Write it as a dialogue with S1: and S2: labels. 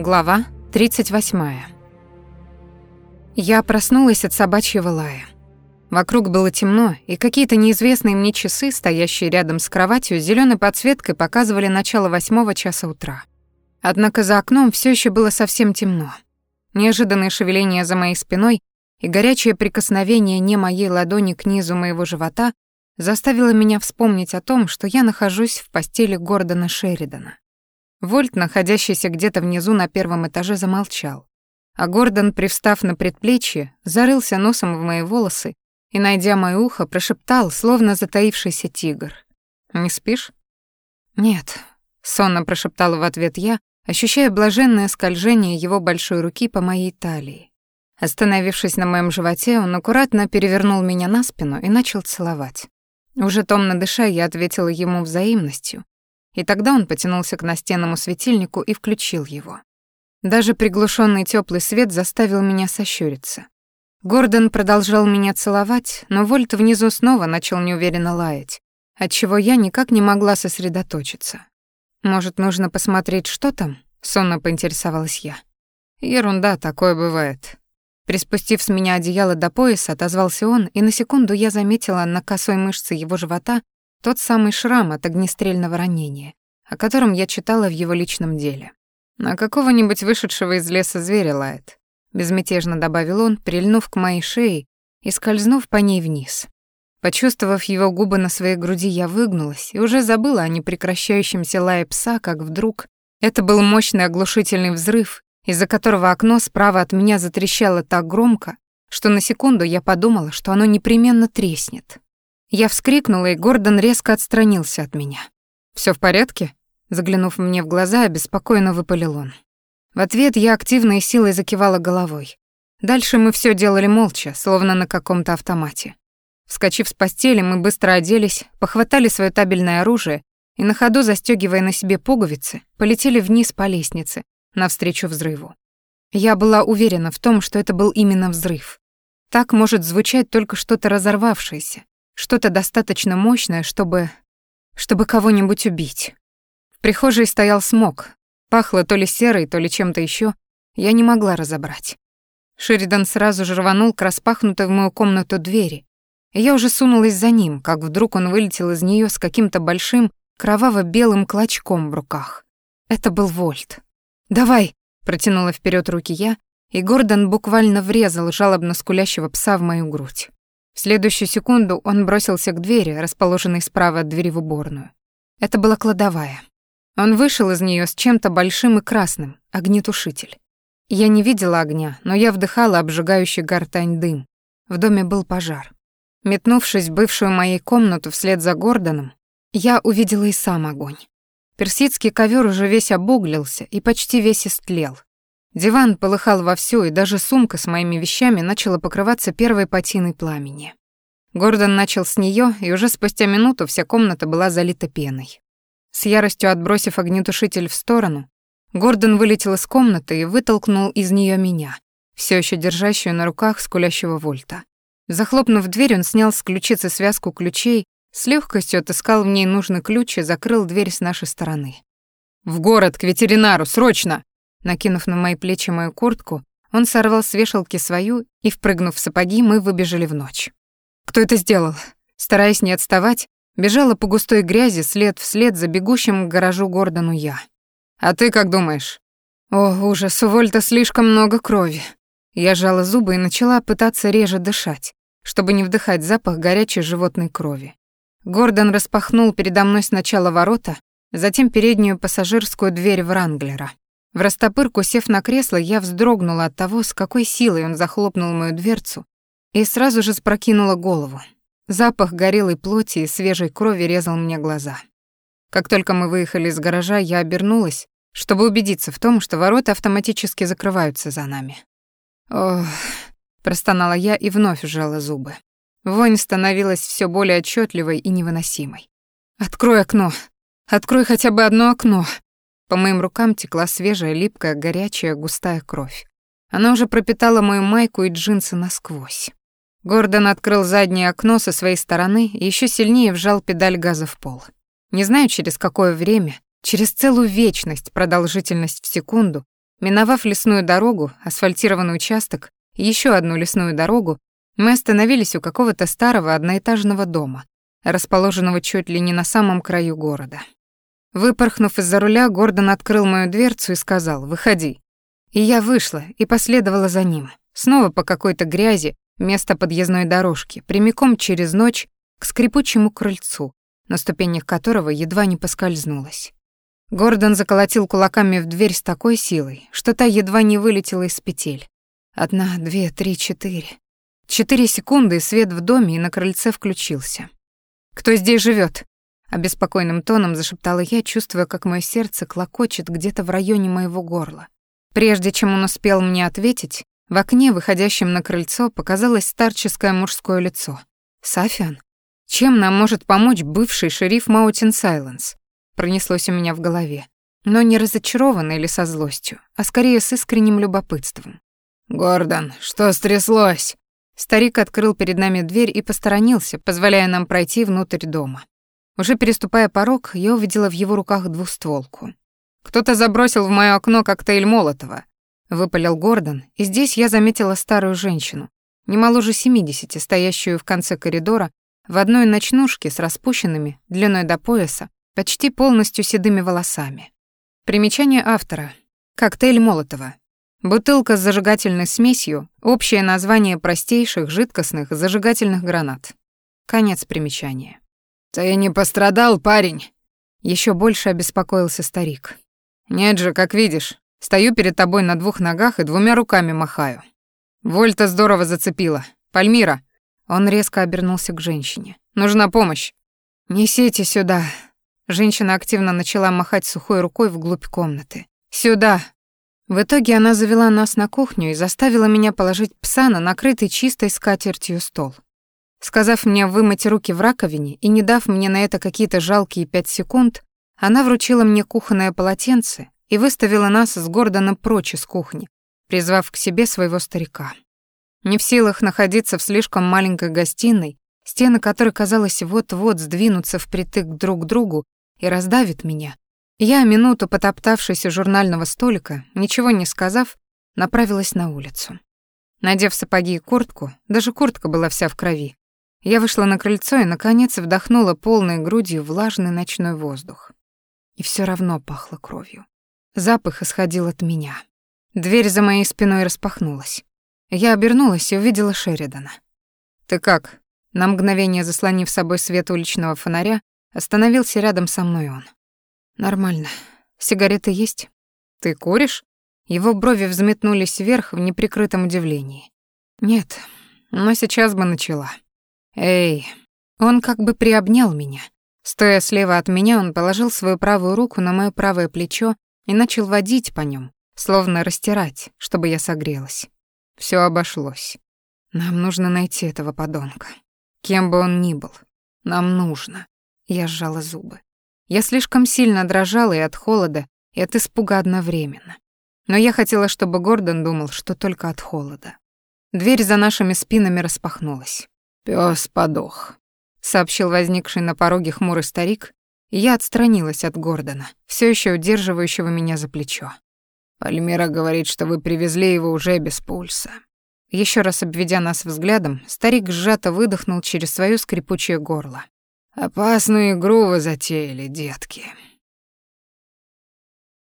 S1: Глава 38. Я проснулась от собачьего лая. Вокруг было темно, и какие-то неизвестные мне часы, стоящие рядом с кроватью, с зелёной подсветкой показывали начало восьмого часа утра. Однако за окном всё ещё было совсем темно. Неожиданное шевеление за моей спиной и горячее прикосновение не моей ладони к низу моего живота заставило меня вспомнить о том, что я нахожусь в постели Гордона Шеридана. Вольт, находящийся где-то внизу на первом этаже, замолчал. А Гордон, привстав на предплечье, зарылся носом в мои волосы и, найдя моё ухо, прошептал, словно затаившийся тигр. «Не спишь?» «Нет», — сонно прошептала в ответ я, ощущая блаженное скольжение его большой руки по моей талии. Остановившись на моем животе, он аккуратно перевернул меня на спину и начал целовать. Уже томно дыша, я ответила ему взаимностью, и тогда он потянулся к настенному светильнику и включил его. Даже приглушенный теплый свет заставил меня сощуриться. Гордон продолжал меня целовать, но Вольт внизу снова начал неуверенно лаять, отчего я никак не могла сосредоточиться. «Может, нужно посмотреть, что там?» — сонно поинтересовалась я. «Ерунда, такое бывает». Приспустив с меня одеяло до пояса, отозвался он, и на секунду я заметила на косой мышце его живота тот самый шрам от огнестрельного ранения, о котором я читала в его личном деле. На какого-нибудь вышедшего из леса зверя лает. Безмятежно добавил он, прильнув к моей шее и скользнув по ней вниз. Почувствовав его губы на своей груди, я выгнулась и уже забыла о непрекращающемся лае пса, как вдруг это был мощный оглушительный взрыв, из-за которого окно справа от меня затрещало так громко, что на секунду я подумала, что оно непременно треснет. Я вскрикнула, и Гордон резко отстранился от меня. Всё в порядке?» Заглянув мне в глаза, обеспокоенно выпалил он. В ответ я активной силой закивала головой. Дальше мы всё делали молча, словно на каком-то автомате. Вскочив с постели, мы быстро оделись, похватали своё табельное оружие и на ходу, застёгивая на себе пуговицы, полетели вниз по лестнице, навстречу взрыву. Я была уверена в том, что это был именно взрыв. Так может звучать только что-то разорвавшееся, что-то достаточно мощное, чтобы... чтобы кого-нибудь убить. В прихожей стоял смог. Пахло то ли серой, то ли чем-то еще. Я не могла разобрать. Шеридан сразу же рванул к распахнутой в мою комнату двери. И я уже сунулась за ним, как вдруг он вылетел из нее с каким-то большим кроваво-белым клочком в руках. Это был Вольт. «Давай!» — протянула вперед руки я, и Гордон буквально врезал жалобно скулящего пса в мою грудь. Следующую секунду он бросился к двери, расположенной справа от двери в уборную. Это была кладовая. Он вышел из нее с чем-то большим и красным, огнетушитель. Я не видела огня, но я вдыхала обжигающий гортань дым. В доме был пожар. Метнувшись в бывшую моей комнату вслед за Гордоном, я увидела и сам огонь. Персидский ковер уже весь обуглился и почти весь истлел. Диван полыхал вовсю, и даже сумка с моими вещами начала покрываться первой патиной пламени. Гордон начал с нее, и уже спустя минуту вся комната была залита пеной. С яростью отбросив огнетушитель в сторону, Гордон вылетел из комнаты и вытолкнул из нее меня, все еще держащую на руках скулящего Вольта. Захлопнув дверь, он снял с ключицы связку ключей, с легкостью отыскал в ней нужный ключ и закрыл дверь с нашей стороны. «В город, к ветеринару, срочно!» Накинув на мои плечи мою куртку, он сорвал с вешалки свою, и, впрыгнув в сапоги, мы выбежали в ночь. Кто это сделал? Стараясь не отставать, бежала по густой грязи след вслед за бегущим к гаражу Гордону я. «А ты как думаешь?» О, ужас, у Вольта слишком много крови. Я сжала зубы и начала пытаться реже дышать, чтобы не вдыхать запах горячей животной крови. Гордон распахнул передо мной сначала ворота, затем переднюю пассажирскую дверь Вранглера. В растопырку, сев на кресло, я вздрогнула от того, с какой силой он захлопнул мою дверцу, и сразу же спрокинула голову. Запах горелой плоти и свежей крови резал мне глаза. Как только мы выехали из гаража, я обернулась, чтобы убедиться в том, что ворота автоматически закрываются за нами. «Ох...» — простонала я и вновь сжала зубы. Вонь становилась все более отчетливой и невыносимой. «Открой окно! Открой хотя бы одно окно!» По моим рукам текла свежая, липкая, горячая, густая кровь. Она уже пропитала мою майку и джинсы насквозь. Гордон открыл заднее окно со своей стороны и еще сильнее вжал педаль газа в пол. Не знаю, через какое время, через целую вечность, продолжительность в секунду, Миновав лесную дорогу, асфальтированный участок и еще одну лесную дорогу, мы остановились у какого-то старого одноэтажного дома, расположенного чуть ли не на самом краю города. Выпорхнув из-за руля, Гордон открыл мою дверцу и сказал «Выходи». И я вышла и последовала за ним, снова по какой-то грязи, вместо подъездной дорожки, прямиком через ночь к скрипучему крыльцу, на ступенях которого едва не поскользнулась. Гордон заколотил кулаками в дверь с такой силой, что та едва не вылетела из петель. Одна, две, три, четыре. Четыре секунды, свет в доме и на крыльце включился. «Кто здесь живет? Обеспокоенным тоном зашептала я, чувствуя, как мое сердце клокочет где-то в районе моего горла. Прежде чем он успел мне ответить, в окне, выходящем на крыльцо, показалось старческое мужское лицо. «Сафиан? Чем нам может помочь бывший шериф Маутин Сайленс?» пронеслось у меня в голове, но не разочарованно или со злостью, а скорее с искренним любопытством.
S2: «Гордон, что стряслось?»
S1: Старик открыл перед нами дверь и посторонился, позволяя нам пройти внутрь дома. Уже переступая порог, я увидела в его руках двустволку. «Кто-то забросил в моё окно коктейль Молотова», — выпалил Гордон, и здесь я заметила старую женщину, не моложе семидесяти, стоящую в конце коридора, в одной ночнушке с распущенными, длиной до пояса, почти полностью седыми волосами. Примечание автора. Коктейль Молотова. Бутылка с зажигательной смесью — общее название простейших жидкостных зажигательных гранат. Конец примечания.
S2: «Ты не пострадал, парень?»
S1: Еще больше обеспокоился старик.
S2: «Нет же, как видишь, стою перед тобой на двух ногах и двумя руками махаю. Вольта здорово зацепила. Пальмира!» Он резко обернулся к женщине. «Нужна помощь!»
S1: «Несите сюда!» Женщина активно начала махать сухой рукой вглубь комнаты. «Сюда!» В итоге она завела нас на кухню и заставила меня положить пса на накрытый чистой скатертью стол. Сказав мне вымыть руки в раковине и не дав мне на это какие-то жалкие пять секунд, она вручила мне кухонное полотенце и выставила нас с Гордоном прочь из кухни, призвав к себе своего старика. Не в силах находиться в слишком маленькой гостиной, стены которой, казалось, вот-вот сдвинутся впритык друг к другу, и раздавит меня. Я, минуту потоптавшись у журнального столика, ничего не сказав, направилась на улицу. Надев сапоги и куртку, даже куртка была вся в крови, я вышла на крыльцо и, наконец, вдохнула полной грудью влажный ночной воздух. И все равно пахло кровью. Запах исходил от меня. Дверь за моей спиной распахнулась. Я обернулась и увидела Шеридана. «Ты как?» На мгновение заслонив собой свет уличного фонаря, Остановился рядом со мной он. Нормально. Сигареты есть? Ты куришь? Его брови взметнулись вверх в неприкрытом удивлении. Нет, но сейчас бы начала. Эй, он как бы приобнял меня. Стоя слева от меня, он положил свою правую руку на моё правое плечо и начал водить по нём, словно растирать, чтобы я согрелась. Всё обошлось. Нам нужно найти этого подонка. Кем бы он ни был, нам нужно. Я сжала зубы. Я слишком сильно дрожала и от холода, и от испуга одновременно. Но я хотела, чтобы Гордон думал, что только от холода. Дверь за нашими спинами распахнулась.
S2: «Пёс подох», —
S1: сообщил возникший на пороге хмурый старик, и я отстранилась от Гордона, все еще удерживающего меня за плечо.
S2: «Пальмира говорит, что вы привезли его уже без пульса».
S1: Еще раз обведя нас взглядом, старик сжато выдохнул через свое скрипучее горло.
S2: Опасную игру вы затеяли, детки.